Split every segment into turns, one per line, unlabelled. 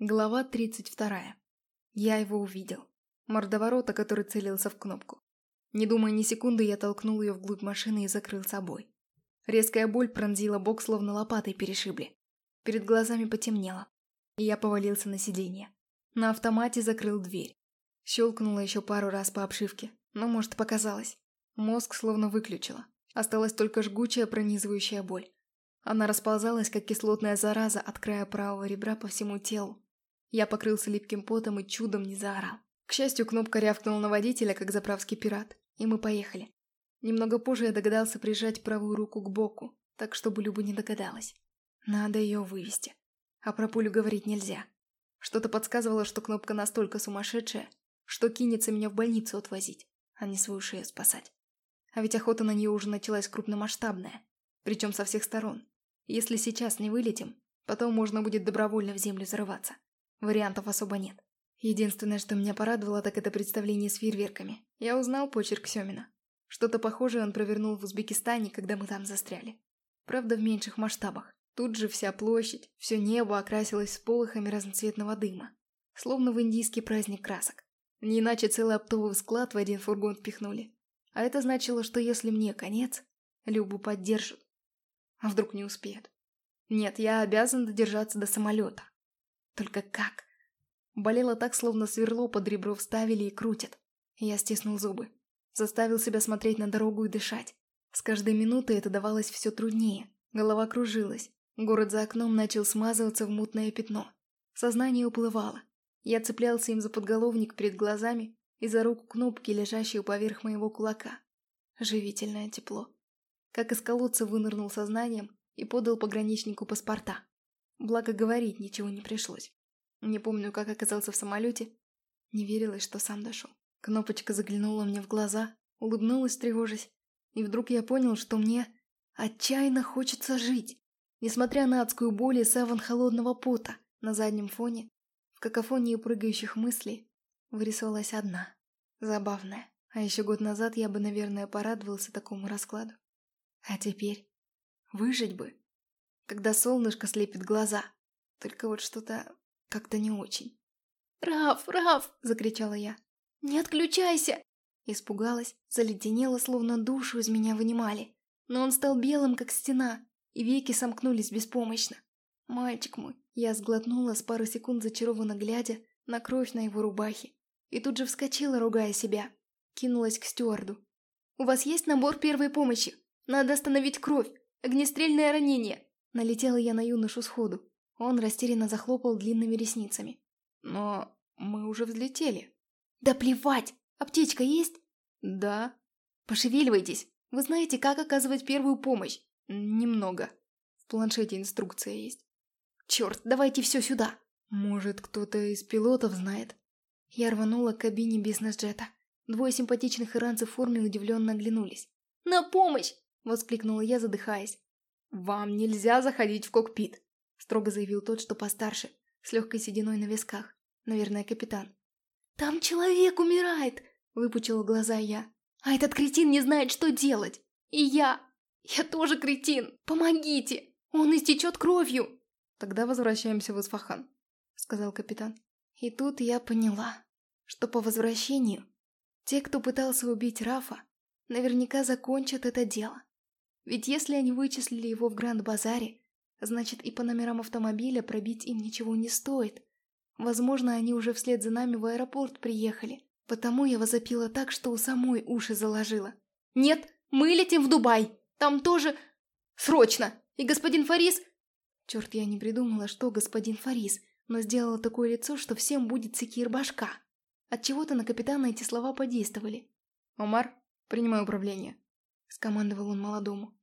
Глава 32. Я его увидел. Мордоворота, который целился в кнопку. Не думая ни секунды, я толкнул ее вглубь машины и закрыл собой. Резкая боль пронзила бок, словно лопатой перешибли. Перед глазами потемнело, и я повалился на сиденье. На автомате закрыл дверь. Щелкнула еще пару раз по обшивке, но, может, показалось. Мозг словно выключила. Осталась только жгучая пронизывающая боль. Она расползалась, как кислотная зараза от края правого ребра по всему телу, я покрылся липким потом и чудом не заорал. К счастью, кнопка рявкнула на водителя, как заправский пират, и мы поехали. Немного позже я догадался прижать правую руку к боку, так чтобы Люба не догадалась. Надо ее вывести. А про пулю говорить нельзя. Что-то подсказывало, что кнопка настолько сумасшедшая, что кинется меня в больницу отвозить, а не свою шею спасать. А ведь охота на нее уже началась крупномасштабная, причем со всех сторон. Если сейчас не вылетим, потом можно будет добровольно в землю зарываться. Вариантов особо нет. Единственное, что меня порадовало, так это представление с фейерверками. Я узнал почерк Семина. Что-то похожее он провернул в Узбекистане, когда мы там застряли. Правда, в меньших масштабах. Тут же вся площадь, все небо окрасилось сполохами разноцветного дыма. Словно в индийский праздник красок. Не иначе целый оптовый склад в один фургон впихнули. А это значило, что если мне конец, Любу поддержат. А вдруг не успеют? Нет, я обязан додержаться до самолета. Только как? Болело так, словно сверло под ребро вставили и крутят. Я стиснул зубы. Заставил себя смотреть на дорогу и дышать. С каждой минутой это давалось все труднее. Голова кружилась. Город за окном начал смазываться в мутное пятно. Сознание уплывало. Я цеплялся им за подголовник перед глазами и за руку кнопки, лежащую поверх моего кулака. Живительное тепло. Как из колодца вынырнул сознанием и подал пограничнику паспорта. Благо говорить ничего не пришлось. Не помню, как оказался в самолете. Не верилось, что сам дошел. Кнопочка заглянула мне в глаза, улыбнулась, тревожась. И вдруг я понял, что мне отчаянно хочется жить. Несмотря на адскую боль и саван холодного пота на заднем фоне, в какофонии прыгающих мыслей вырисовалась одна. Забавная. А еще год назад я бы, наверное, порадовался такому раскладу. А теперь выжить бы когда солнышко слепит глаза. Только вот что-то как-то не очень. «Раф, Раф!» – закричала я. «Не отключайся!» Испугалась, заледенела, словно душу из меня вынимали. Но он стал белым, как стена, и веки сомкнулись беспомощно. «Мальчик мой!» Я сглотнула с пару секунд зачарованно глядя на кровь на его рубахе. И тут же вскочила, ругая себя. Кинулась к стюарду. «У вас есть набор первой помощи? Надо остановить кровь! Огнестрельное ранение! Налетела я на юношу сходу. Он растерянно захлопал длинными ресницами. «Но мы уже взлетели». «Да плевать! Аптечка есть?»
«Да».
«Пошевеливайтесь! Вы знаете, как оказывать первую помощь?»
«Немного. В планшете инструкция есть».
«Черт, давайте все сюда!»
«Может, кто-то из пилотов знает?»
Я рванула к кабине бизнес-джета. Двое симпатичных иранцев в форме удивленно оглянулись. «На помощь!» – воскликнула я, задыхаясь.
«Вам нельзя заходить в кокпит», — строго заявил тот, что постарше,
с легкой сединой на висках. Наверное, капитан. «Там человек умирает!» — выпучила глаза я. «А этот кретин не знает, что делать! И я! Я тоже кретин! Помогите! Он истечет кровью!»
«Тогда возвращаемся в Исфахан», — сказал капитан.
И тут я поняла, что по возвращению те, кто пытался убить Рафа, наверняка закончат это дело. Ведь если они вычислили его в Гранд-базаре, значит и по номерам автомобиля пробить им ничего не стоит. Возможно, они уже вслед за нами в аэропорт приехали. Потому я возопила так, что у самой уши заложила. «Нет, мы летим в Дубай! Там тоже... Срочно! И господин Фарис...» Черт, я не придумала, что господин Фарис, но сделала такое лицо, что всем будет секир башка. Отчего-то на капитана эти слова подействовали.
«Омар, принимай управление», —
скомандовал он молодому.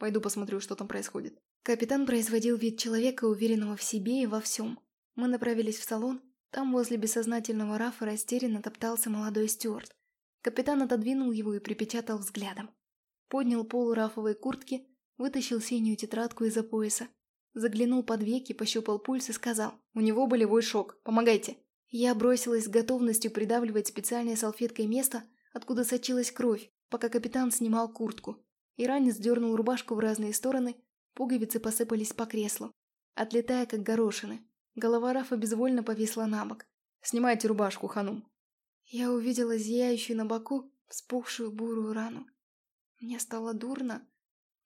Пойду посмотрю, что там происходит.
Капитан производил вид человека, уверенного в себе и во всем. Мы направились в салон. Там возле бессознательного Рафа растерянно топтался молодой стюарт. Капитан отодвинул его и припечатал взглядом. Поднял полу рафовой куртки, вытащил синюю тетрадку из-за пояса. Заглянул под веки, пощупал пульс и сказал. «У него болевой шок. Помогайте!» Я бросилась с готовностью придавливать специальной салфеткой место, откуда сочилась кровь, пока капитан снимал куртку. Иранец дернул рубашку в разные стороны, пуговицы посыпались по креслу, отлетая как горошины. Голова Рафа безвольно повисла на бок. «Снимайте рубашку, ханум». Я увидела зияющую на боку вспухшую бурую рану. Мне стало дурно,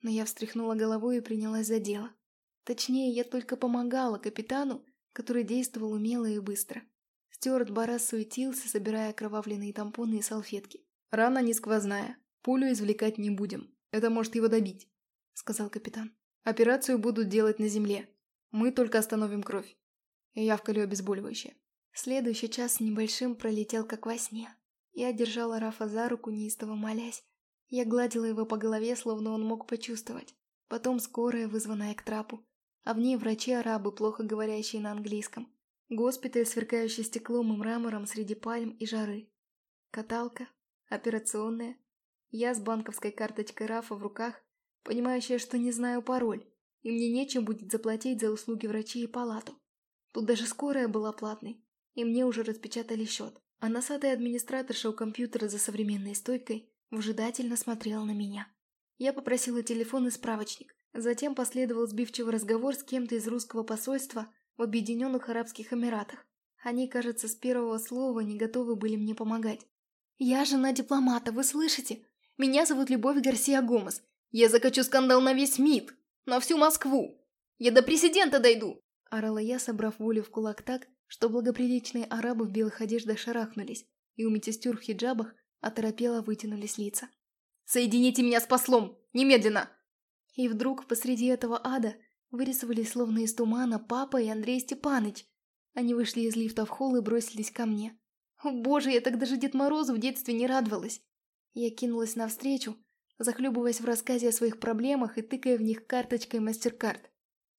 но я встряхнула головой и принялась за дело. Точнее, я только помогала капитану, который действовал умело и быстро. Стюарт Барас суетился, собирая окровавленные тампоны и салфетки. «Рана не сквозная. Пулю извлекать не будем. Это может его добить», — сказал капитан. «Операцию будут делать на земле. Мы только остановим кровь». Я вколю обезболивающее. Следующий час небольшим пролетел как во сне. Я держала Рафа за руку, неистово молясь. Я гладила его по голове, словно он мог почувствовать. Потом скорая, вызванная к трапу. А в ней врачи-арабы, плохо говорящие на английском. Госпиталь, сверкающий стеклом и мрамором среди пальм и жары. Каталка, операционная. Я с банковской карточкой Рафа в руках, понимающая, что не знаю пароль, и мне нечем будет заплатить за услуги врачей и палату. Тут даже скорая была платной и мне уже распечатали счет. А носатая администраторша у компьютера за современной стойкой выжидательно смотрела на меня. Я попросила телефон и справочник. Затем последовал сбивчивый разговор с кем-то из русского посольства в Объединенных Арабских Эмиратах. Они, кажется, с первого слова не готовы были мне помогать. «Я жена дипломата, вы слышите? Меня зовут Любовь Гарсия Гомес. Я закачу скандал на весь МИД, на всю Москву. Я до президента дойду!» Орала я, собрав волю в кулак так, что благоприличные арабы в белых одеждах шарахнулись, и у медсестер в хиджабах оторопело вытянулись лица. «Соедините меня с послом! Немедленно!» И вдруг посреди этого ада вырисовались словно из тумана папа и Андрей Степаныч. Они вышли из лифта в холл и бросились ко мне. О боже, я так даже Дед Морозу в детстве не радовалась. Я кинулась навстречу, захлебываясь в рассказе о своих проблемах и тыкая в них карточкой мастер-карт.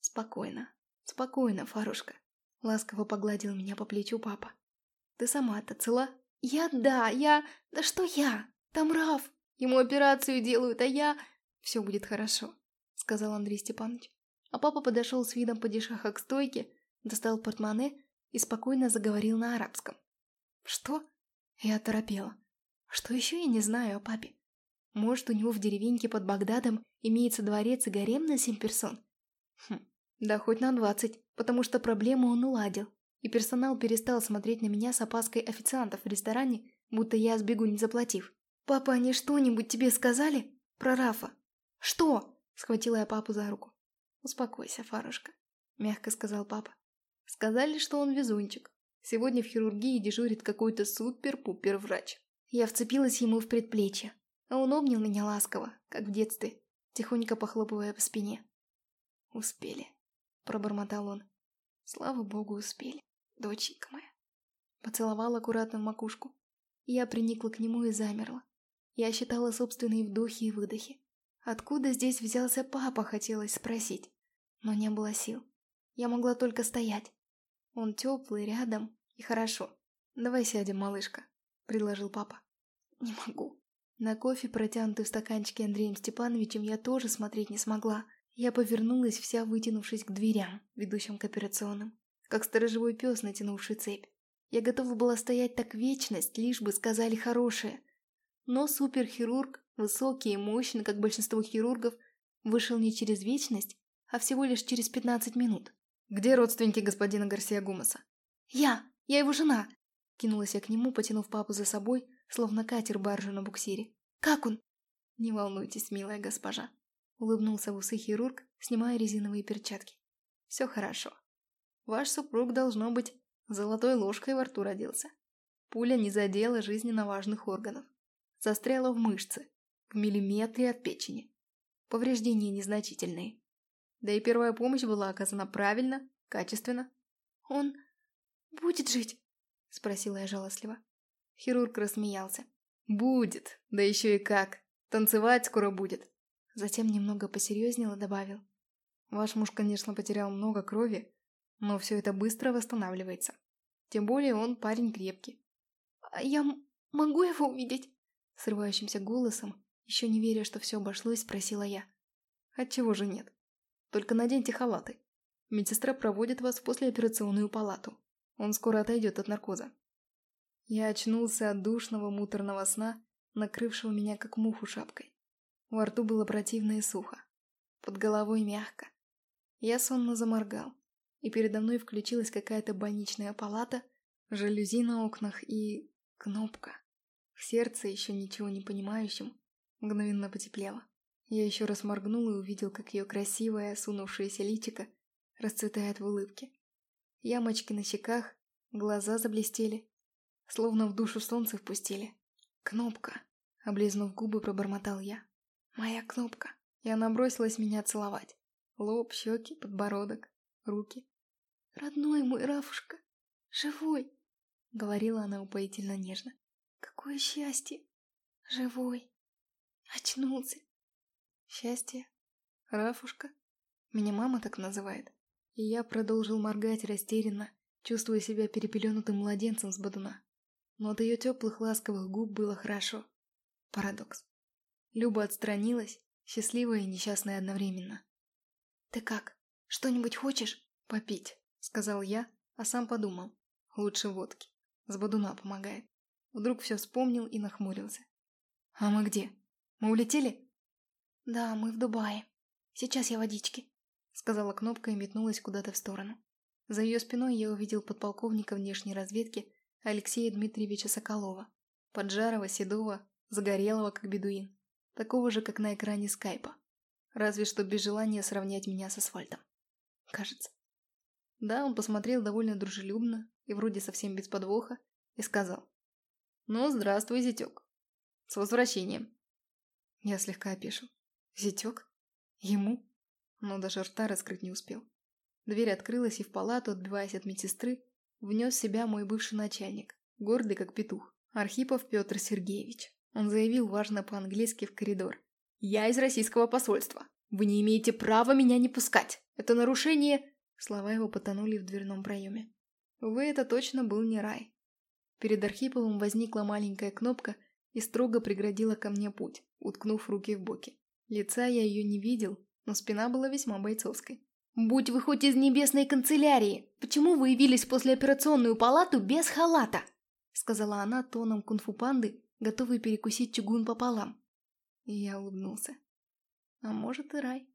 Спокойно, спокойно, Фарушка. Ласково погладил меня по плечу папа. «Ты сама-то цела?» «Я да, я... Да что я? Там Раф. Ему операцию делают, а я...» «Все будет хорошо», — сказал Андрей Степанович. А папа подошел с видом падишаха к стойке, достал портмоне и спокойно заговорил на арабском. «Что?» Я оторопела. «Что еще я не знаю о папе? Может, у него в деревеньке под Багдадом имеется дворец и гарем на семь персон? Хм, да хоть на двадцать, потому что проблему он уладил, и персонал перестал смотреть на меня с опаской официантов в ресторане, будто я сбегу не заплатив. «Папа, они что-нибудь тебе сказали? Про Рафа?» «Что?» – схватила я папу за руку. «Успокойся, Фарушка», – мягко сказал папа. «Сказали, что он везунчик. Сегодня в хирургии дежурит какой-то супер-пупер врач». Я вцепилась ему в предплечье, а он обнял меня ласково, как в детстве, тихонько похлопывая по спине. Успели пробормотал он. Слава богу, успели, доченька моя. Поцеловал аккуратно в макушку. Я приникла к нему и замерла. Я считала собственные вдохи и выдохи. Откуда здесь взялся папа, хотелось спросить. Но не было сил. Я могла только стоять. Он теплый, рядом, и хорошо. «Давай сядем, малышка», — предложил папа. «Не могу». На кофе, протянутый в стаканчике Андреем Степановичем, я тоже смотреть не смогла. Я повернулась, вся вытянувшись к дверям, ведущим к операционным, как сторожевой пес, натянувший цепь. Я готова была стоять так вечность, лишь бы сказали хорошее. Но суперхирург, высокий и мощный, как большинство хирургов, вышел не через вечность, а всего лишь через 15 минут. «Где родственники господина Гарсия Гумаса?» «Я! Я его жена!» Кинулась я к нему, потянув папу за собой, словно катер баржу на буксире. «Как он?» «Не волнуйтесь, милая госпожа. Улыбнулся в усы хирург, снимая резиновые перчатки. Все хорошо. Ваш супруг, должно быть, золотой ложкой во рту родился. Пуля не задела жизненно важных органов. Застряла в мышце, в миллиметре от печени. Повреждения незначительные. Да и первая помощь была оказана правильно, качественно. «Он будет жить?» – спросила я жалостливо. Хирург рассмеялся. «Будет, да еще и как. Танцевать скоро будет. Затем немного посерьезнел и добавил. Ваш муж, конечно, потерял много крови, но все это быстро восстанавливается. Тем более он парень крепкий. «А я могу его увидеть?» Срывающимся голосом, еще не веря, что все обошлось, спросила я. «Отчего же нет? Только наденьте халаты. Медсестра проводит вас в послеоперационную палату. Он скоро отойдет от наркоза». Я очнулся от душного муторного сна, накрывшего меня как муху шапкой. Во рту было противно и сухо. Под головой мягко. Я сонно заморгал. и передо мной включилась какая-то больничная палата, жалюзи на окнах и... кнопка. В сердце, еще ничего не понимающим, мгновенно потеплело. Я еще раз моргнул и увидел, как ее красивое, осунувшееся личико расцветает в улыбке. Ямочки на щеках, глаза заблестели, словно в душу солнце впустили. «Кнопка!» — облизнув губы, пробормотал я. «Моя кнопка!» И она бросилась меня целовать. Лоб, щеки, подбородок, руки. «Родной мой Рафушка! Живой!» — говорила она упоительно нежно. «Какое счастье! Живой! Очнулся!» «Счастье? Рафушка?» Меня мама так называет. Я продолжил моргать растерянно, чувствуя себя перепеленутым младенцем с бодуна. Но от ее теплых ласковых губ было хорошо. Парадокс. Люба отстранилась, счастливая и несчастная одновременно. «Ты как? Что-нибудь хочешь?» «Попить», — сказал я, а сам подумал. «Лучше водки. С бодуна помогает». Вдруг все вспомнил и нахмурился. «А мы где? Мы улетели?» «Да, мы в Дубае. Сейчас я водички», — сказала кнопка и метнулась куда-то в сторону. За ее спиной я увидел подполковника внешней разведки Алексея Дмитриевича Соколова, поджарого, седого, загорелого, как бедуин, такого же, как на экране скайпа, разве что без желания сравнять меня с асфальтом. Кажется. Да, он посмотрел довольно дружелюбно и вроде совсем без подвоха и сказал. «Ну, здравствуй, зятек. С возвращением». Я слегка опешил. «Зятек? Ему?» Но даже рта раскрыть не успел. Дверь открылась, и в палату, отбиваясь от медсестры, внес себя мой бывший начальник, гордый как петух, Архипов Петр Сергеевич. Он заявил важно по-английски в коридор. «Я из российского посольства. Вы не имеете права меня не пускать. Это нарушение...» Слова его потонули в дверном проеме. Увы, это точно был не рай. Перед Архиповым возникла маленькая кнопка и строго преградила ко мне путь, уткнув руки в боки. Лица я ее не видел, но спина была весьма бойцовской. «Будь вы хоть из небесной канцелярии, почему вы явились в послеоперационную палату без халата?» Сказала она тоном кунг-фу панды, готовый перекусить чугун пополам. И я улыбнулся. А может и рай.